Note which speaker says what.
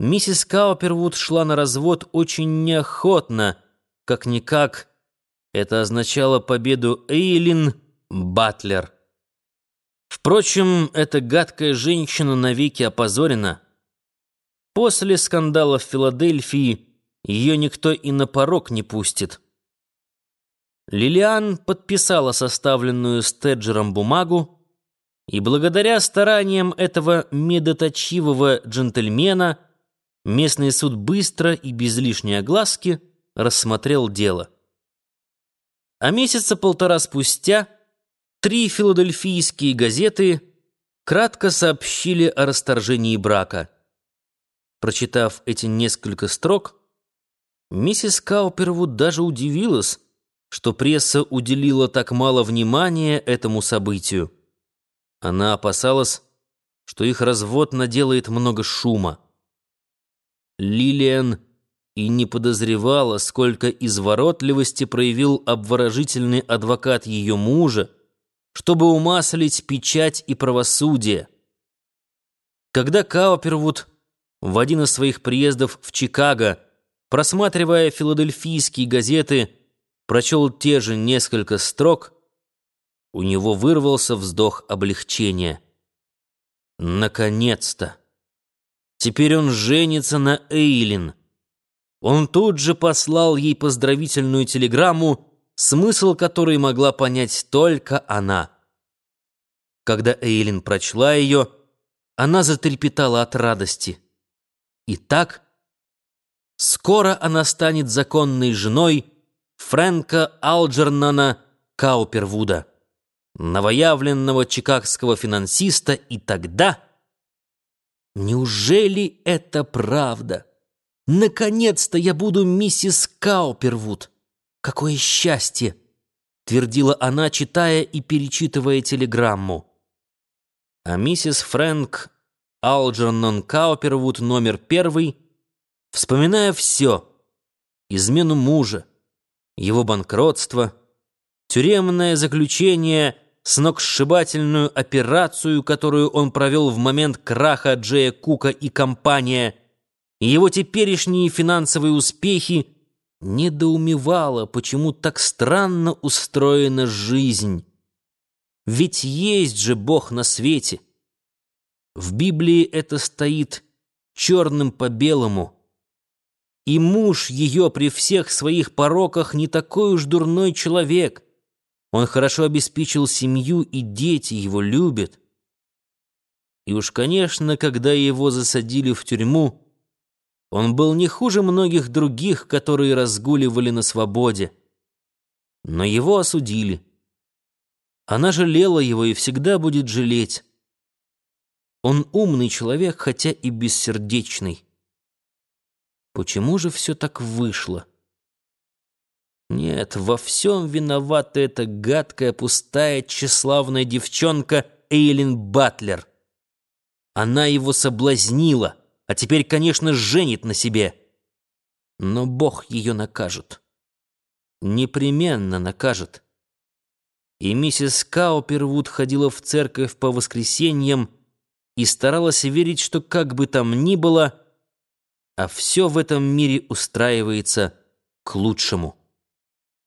Speaker 1: Миссис Каупервуд шла на развод очень неохотно, как-никак это означало победу Эйлин Батлер. Впрочем, эта гадкая женщина навеки опозорена. После скандала в Филадельфии ее никто и на порог не пустит. Лилиан подписала составленную Стеджером бумагу, и благодаря стараниям этого медоточивого джентльмена местный суд быстро и без лишней огласки рассмотрел дело. А месяца полтора спустя три филадельфийские газеты кратко сообщили о расторжении брака. Прочитав эти несколько строк, миссис Каупервуд даже удивилась, что пресса уделила так мало внимания этому событию. Она опасалась, что их развод наделает много шума. Лилиан и не подозревала, сколько изворотливости проявил обворожительный адвокат ее мужа, чтобы умаслить печать и правосудие. Когда Каупервуд в один из своих приездов в Чикаго, просматривая филадельфийские газеты, прочел те же несколько строк, у него вырвался вздох облегчения. Наконец-то! Теперь он женится на Эйлин. Он тут же послал ей поздравительную телеграмму, смысл которой могла понять только она. Когда Эйлин прочла ее, она затрепетала от радости. Итак, скоро она станет законной женой Фрэнка Алджернана Каупервуда, новоявленного чикагского финансиста, и тогда... Неужели это правда? Наконец-то я буду миссис Каупервуд. Какое счастье! Твердила она, читая и перечитывая телеграмму. А миссис Фрэнк Алджернон Каупервуд номер первый, вспоминая все, измену мужа, его банкротство, тюремное заключение, сногсшибательную операцию, которую он провел в момент краха Джея Кука и компания, и его теперешние финансовые успехи, недоумевала, почему так странно устроена жизнь. Ведь есть же Бог на свете. В Библии это стоит черным по белому — и муж ее при всех своих пороках не такой уж дурной человек. Он хорошо обеспечил семью, и дети его любят. И уж, конечно, когда его засадили в тюрьму, он был не хуже многих других, которые разгуливали на свободе. Но его осудили. Она жалела его и всегда будет жалеть. Он умный человек, хотя и бессердечный. Почему же все так вышло? Нет, во всем виновата эта гадкая, пустая, тщеславная девчонка Эйлин Батлер. Она его соблазнила, а теперь, конечно, женит на себе. Но Бог ее накажет. Непременно накажет. И миссис Каупервуд ходила в церковь по воскресеньям и старалась верить, что как бы там ни было, а все в этом мире устраивается к лучшему.